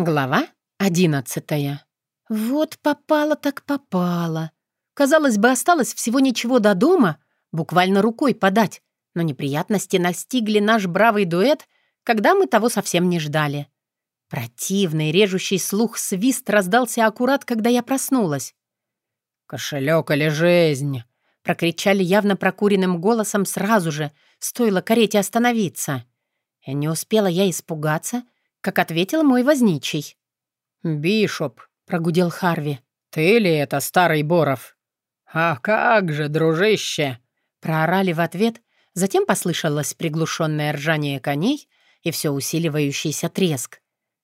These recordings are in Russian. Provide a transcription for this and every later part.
Глава одиннадцатая. Вот попало так попало. Казалось бы, осталось всего ничего до дома, буквально рукой подать, но неприятности настигли наш бравый дуэт, когда мы того совсем не ждали. Противный, режущий слух свист раздался аккурат, когда я проснулась. «Кошелек или жизнь?» — прокричали явно прокуренным голосом сразу же, стоило карете остановиться. И не успела я испугаться — как ответил мой возничий. «Бишоп», — прогудел Харви. «Ты ли это, старый Боров?» «А как же, дружище!» Проорали в ответ, затем послышалось приглушенное ржание коней и все усиливающийся треск.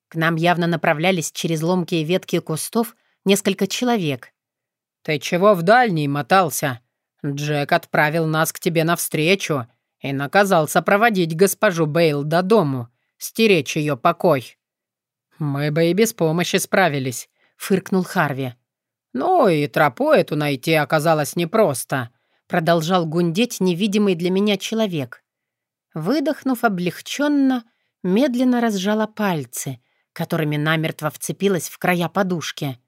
К нам явно направлялись через ломкие ветки кустов несколько человек. «Ты чего в дальний мотался? Джек отправил нас к тебе навстречу и наказал сопроводить госпожу Бейл до дому стеречь ее покой». «Мы бы и без помощи справились», — фыркнул Харви. «Ну и тропу эту найти оказалось непросто», — продолжал гундеть невидимый для меня человек. Выдохнув облегченно, медленно разжала пальцы, которыми намертво вцепилась в края подушки.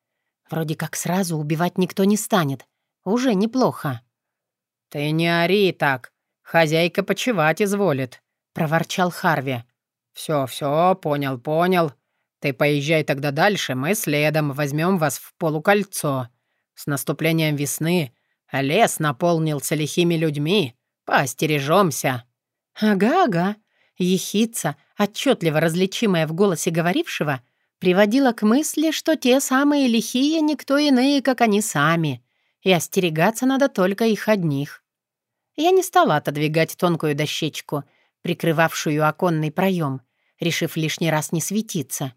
Вроде как сразу убивать никто не станет. Уже неплохо. «Ты не ори так. Хозяйка почевать изволит», — проворчал Харви. «Все, все, понял, понял. Ты поезжай тогда дальше, мы следом возьмем вас в полукольцо. С наступлением весны лес наполнился лихими людьми. Поостережемся». «Ага-ага». Ехица, отчетливо различимая в голосе говорившего, приводила к мысли, что те самые лихие никто иные, как они сами, и остерегаться надо только их одних. Я не стала отодвигать тонкую дощечку, прикрывавшую оконный проем, решив лишний раз не светиться.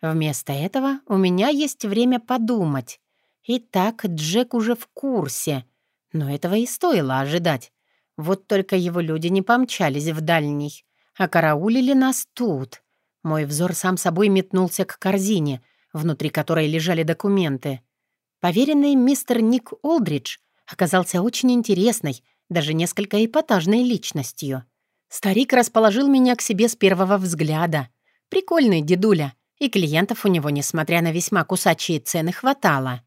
Вместо этого у меня есть время подумать. Итак, Джек уже в курсе, но этого и стоило ожидать. Вот только его люди не помчались в дальний, а караулили нас тут. Мой взор сам собой метнулся к корзине, внутри которой лежали документы. Поверенный мистер Ник Олдридж оказался очень интересной, даже несколько эпатажной личностью. Старик расположил меня к себе с первого взгляда. Прикольный дедуля, и клиентов у него, несмотря на весьма кусачие цены, хватало.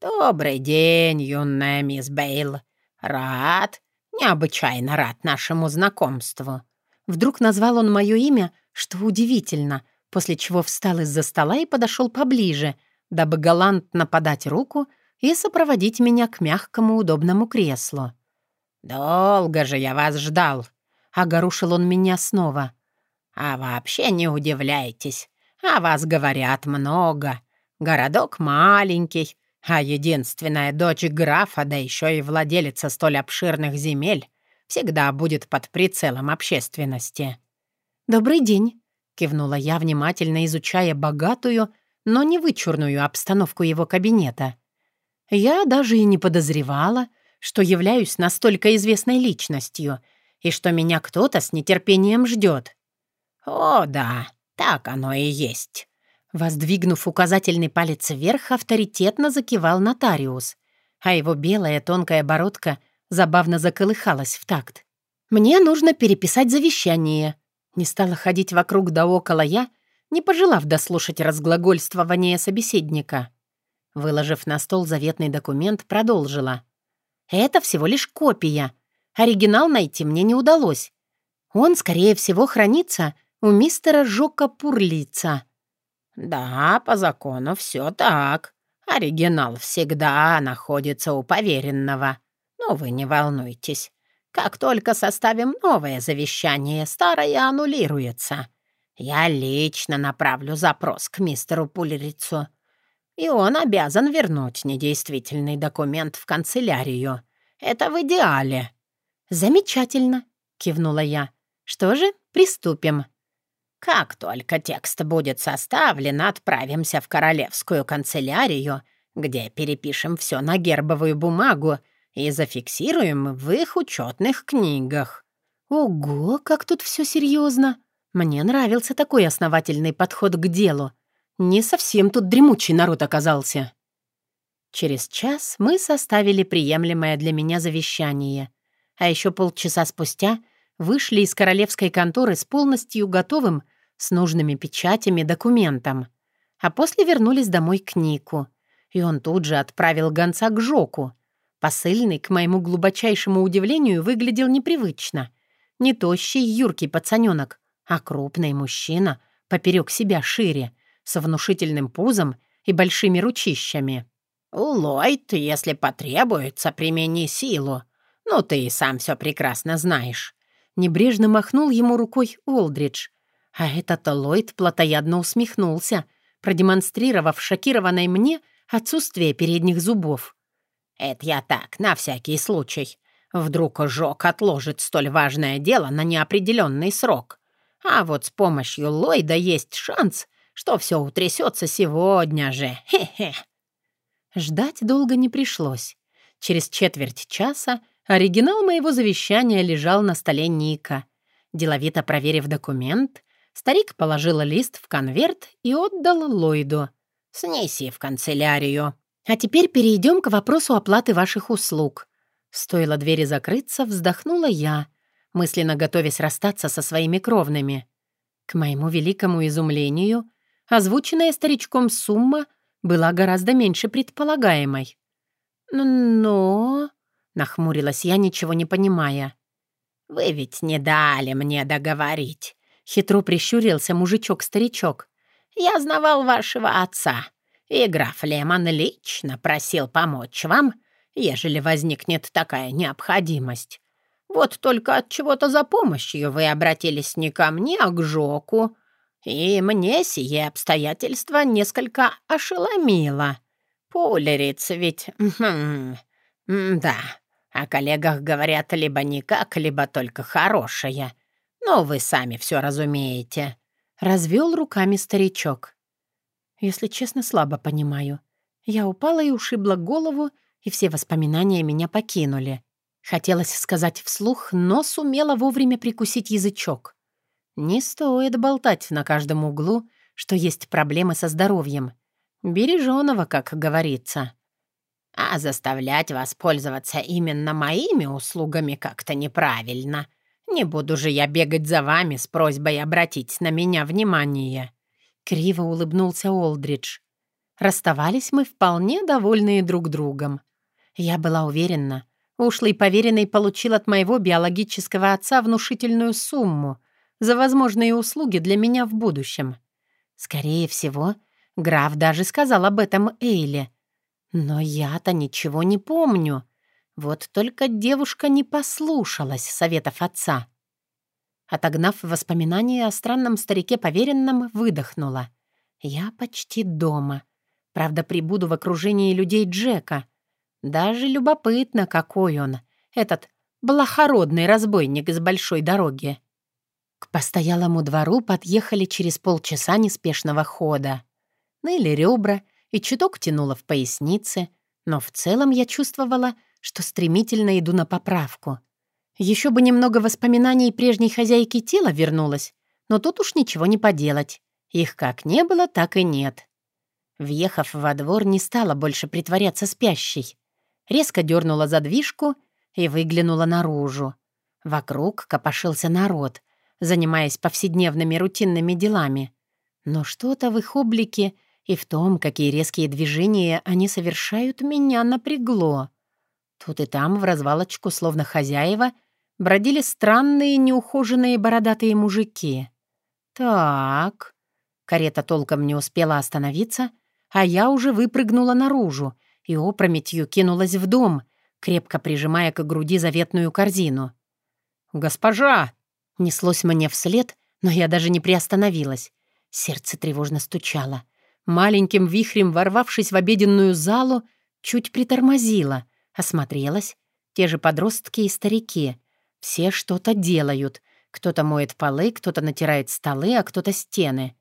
«Добрый день, юная мисс Бейл. Рад, необычайно рад нашему знакомству». Вдруг назвал он мое имя, что удивительно, после чего встал из-за стола и подошел поближе, дабы галантно подать руку и сопроводить меня к мягкому удобному креслу. «Долго же я вас ждал. — огорушил он меня снова. «А вообще не удивляйтесь. О вас говорят много. Городок маленький, а единственная дочь графа, да еще и владелица столь обширных земель, всегда будет под прицелом общественности». «Добрый день», — кивнула я, внимательно изучая богатую, но не вычурную обстановку его кабинета. Я даже и не подозревала, что являюсь настолько известной личностью — и что меня кто-то с нетерпением ждет. «О, да, так оно и есть». Воздвигнув указательный палец вверх, авторитетно закивал нотариус, а его белая тонкая бородка забавно заколыхалась в такт. «Мне нужно переписать завещание». Не стала ходить вокруг да около я, не пожелав дослушать разглагольствование собеседника. Выложив на стол заветный документ, продолжила. «Это всего лишь копия, Оригинал найти мне не удалось. Он, скорее всего, хранится у мистера Жока Пурлица. «Да, по закону все так. Оригинал всегда находится у поверенного. Но вы не волнуйтесь. Как только составим новое завещание, старое аннулируется. Я лично направлю запрос к мистеру Пулерицу, и он обязан вернуть недействительный документ в канцелярию. Это в идеале. «Замечательно», — кивнула я. «Что же, приступим». «Как только текст будет составлен, отправимся в королевскую канцелярию, где перепишем все на гербовую бумагу и зафиксируем в их учетных книгах». «Ого, как тут все серьезно! Мне нравился такой основательный подход к делу. Не совсем тут дремучий народ оказался». Через час мы составили приемлемое для меня завещание — а еще полчаса спустя вышли из королевской конторы с полностью готовым, с нужными печатями, документом. А после вернулись домой к Нику. И он тут же отправил гонца к Жоку. Посыльный, к моему глубочайшему удивлению, выглядел непривычно. Не тощий юркий пацаненок, а крупный мужчина, поперек себя шире, с внушительным пузом и большими ручищами. «Ллойд, если потребуется, примени силу. Ну, ты и сам все прекрасно знаешь». Небрежно махнул ему рукой Олдридж. А этот Ллойд плотоядно усмехнулся, продемонстрировав шокированной мне отсутствие передних зубов. «Это я так, на всякий случай. Вдруг Жок отложит столь важное дело на неопределенный срок. А вот с помощью Ллойда есть шанс, что все утрясется сегодня же. Хе-хе». Ждать долго не пришлось. Через четверть часа оригинал моего завещания лежал на столе Ника. Деловито проверив документ, старик положил лист в конверт и отдал Ллойду. «Снеси в канцелярию». «А теперь перейдем к вопросу оплаты ваших услуг». Стоило двери закрыться, вздохнула я, мысленно готовясь расстаться со своими кровными. К моему великому изумлению, озвученная старичком сумма — была гораздо меньше предполагаемой. «Но...» — нахмурилась я, ничего не понимая. «Вы ведь не дали мне договорить», — хитро прищурился мужичок-старичок. «Я знавал вашего отца, и граф Лемон лично просил помочь вам, ежели возникнет такая необходимость. Вот только от чего-то за помощью вы обратились не ко мне, а к Жоку, и мне сие обстоятельство несколько ошеломило. Пулериц ведь... Хм, да, о коллегах говорят либо никак, либо только хорошее. Но вы сами все разумеете. Развел руками старичок. Если честно, слабо понимаю. Я упала и ушибла голову, и все воспоминания меня покинули. Хотелось сказать вслух, но сумела вовремя прикусить язычок. Не стоит болтать на каждом углу, что есть проблемы со здоровьем. Береженого, как говорится. А заставлять вас пользоваться именно моими услугами как-то неправильно. Не буду же я бегать за вами с просьбой обратить на меня внимание». Криво улыбнулся Олдридж. Расставались мы вполне довольные друг другом. Я была уверена, ушлый поверенный получил от моего биологического отца внушительную сумму — за возможные услуги для меня в будущем. Скорее всего, граф даже сказал об этом Эйле. Но я-то ничего не помню. Вот только девушка не послушалась советов отца. Отогнав воспоминания о странном старике поверенном, выдохнула. Я почти дома. Правда, прибуду в окружении людей Джека. Даже любопытно, какой он, этот блохородный разбойник с большой дороги. К постоялому двору подъехали через полчаса неспешного хода. Ныли ребра и чуток тянуло в пояснице, но в целом я чувствовала, что стремительно иду на поправку. Еще бы немного воспоминаний прежней хозяйки тела вернулось, но тут уж ничего не поделать. Их как не было, так и нет. Въехав во двор, не стала больше притворяться спящей. Резко дернула задвижку и выглянула наружу. Вокруг копошился народ — занимаясь повседневными рутинными делами. Но что-то в их облике и в том, какие резкие движения они совершают, меня напрягло. Тут и там, в развалочку, словно хозяева, бродили странные неухоженные бородатые мужики. «Так...» Карета толком не успела остановиться, а я уже выпрыгнула наружу и опрометью кинулась в дом, крепко прижимая к груди заветную корзину. «Госпожа!» Неслось мне вслед, но я даже не приостановилась. Сердце тревожно стучало. Маленьким вихрем, ворвавшись в обеденную залу, чуть притормозила, осмотрелась. Те же подростки и старики. Все что-то делают. Кто-то моет полы, кто-то натирает столы, а кто-то стены.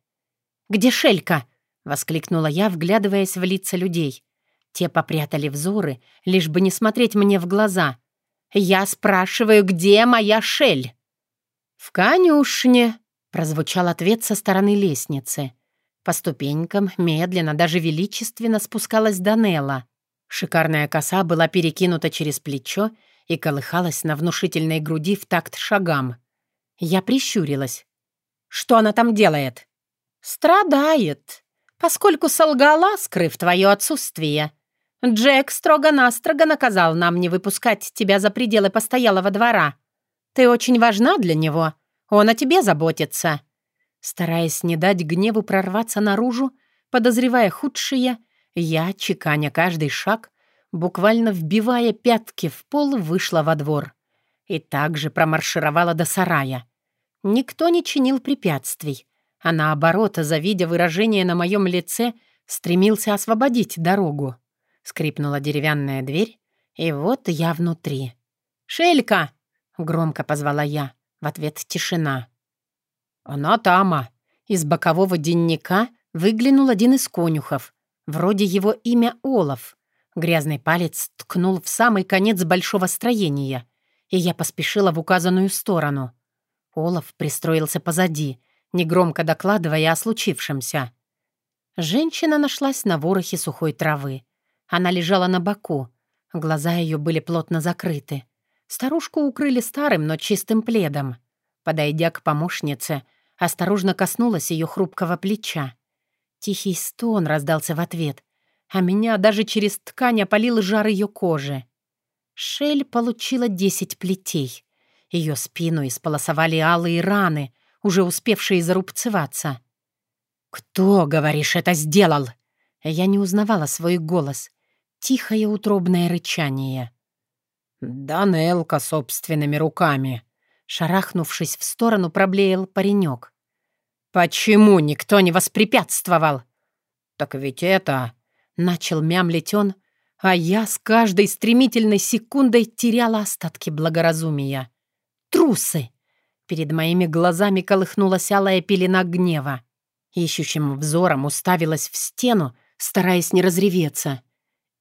«Где Шелька?» — воскликнула я, вглядываясь в лица людей. Те попрятали взоры, лишь бы не смотреть мне в глаза. «Я спрашиваю, где моя Шель?» «В конюшне», — прозвучал ответ со стороны лестницы. По ступенькам медленно, даже величественно спускалась Данелла. Шикарная коса была перекинута через плечо и колыхалась на внушительной груди в такт шагам. Я прищурилась. Что она там делает?» «Страдает, поскольку солгала, скрыв твое отсутствие. Джек строго-настрого наказал нам не выпускать тебя за пределы постоялого двора. Ты очень важна для него, он о тебе заботится». Стараясь не дать гневу прорваться наружу, подозревая худшее, я, чеканя каждый шаг, буквально вбивая пятки в пол, вышла во двор. И также промаршировала до сарая. Никто не чинил препятствий, а наоборот, завидя выражение на моем лице, стремился освободить дорогу. Скрипнула деревянная дверь, и вот я внутри. «Шелька!» — громко позвала я. В ответ тишина. «Она тама!» Из бокового денника выглянул один из конюхов. Вроде его имя Олаф. Грязный палец ткнул в самый конец большого строения, и я поспешила в указанную сторону. Олаф пристроился позади, негромко докладывая о случившемся. Женщина нашлась на ворохе сухой травы. Она лежала на боку. Глаза ее были плотно закрыты. Старушку укрыли старым, но чистым пледом. Подойдя к помощнице, осторожно коснулась ее хрупкого плеча. Тихий стон раздался в ответ, а меня даже через ткань опалил жар ее кожи. Шель получила десять плетей. Ее спину исполосовали алые раны, уже успевшие зарубцеваться. «Кто, говоришь, это сделал?» Я не узнавала свой голос. Тихое утробное рычание. «Да Нелка собственными руками», — шарахнувшись в сторону, проблеял паренек. «Почему никто не воспрепятствовал?» «Так ведь это...» — начал мямлить он, а я с каждой стремительной секундой теряла остатки благоразумия. «Трусы!» Перед моими глазами колыхнулась алая пелена гнева. Ищущим взором уставилась в стену, стараясь не разреветься.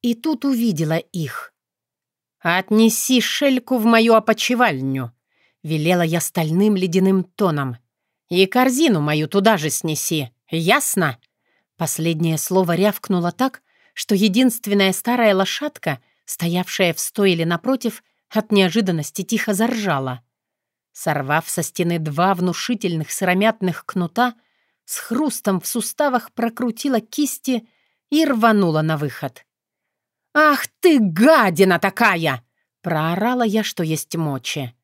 И тут увидела их. «Отнеси шельку в мою опочивальню», — велела я стальным ледяным тоном. «И корзину мою туда же снеси, ясно?» Последнее слово рявкнуло так, что единственная старая лошадка, стоявшая в стойле напротив, от неожиданности тихо заржала. Сорвав со стены два внушительных сыромятных кнута, с хрустом в суставах прокрутила кисти и рванула на выход. «Ах ты, гадина такая!» — проорала я, что есть мочи.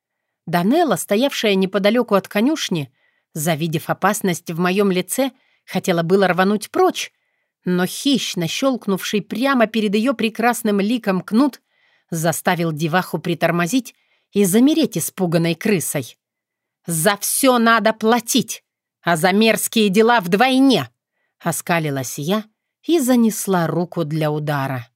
Данелла, стоявшая неподалеку от конюшни, завидев опасность в моем лице, хотела было рвануть прочь, но хищно щелкнувший прямо перед ее прекрасным ликом кнут заставил деваху притормозить и замереть испуганной крысой. «За все надо платить, а за мерзкие дела вдвойне!» Оскалилась я и занесла руку для удара.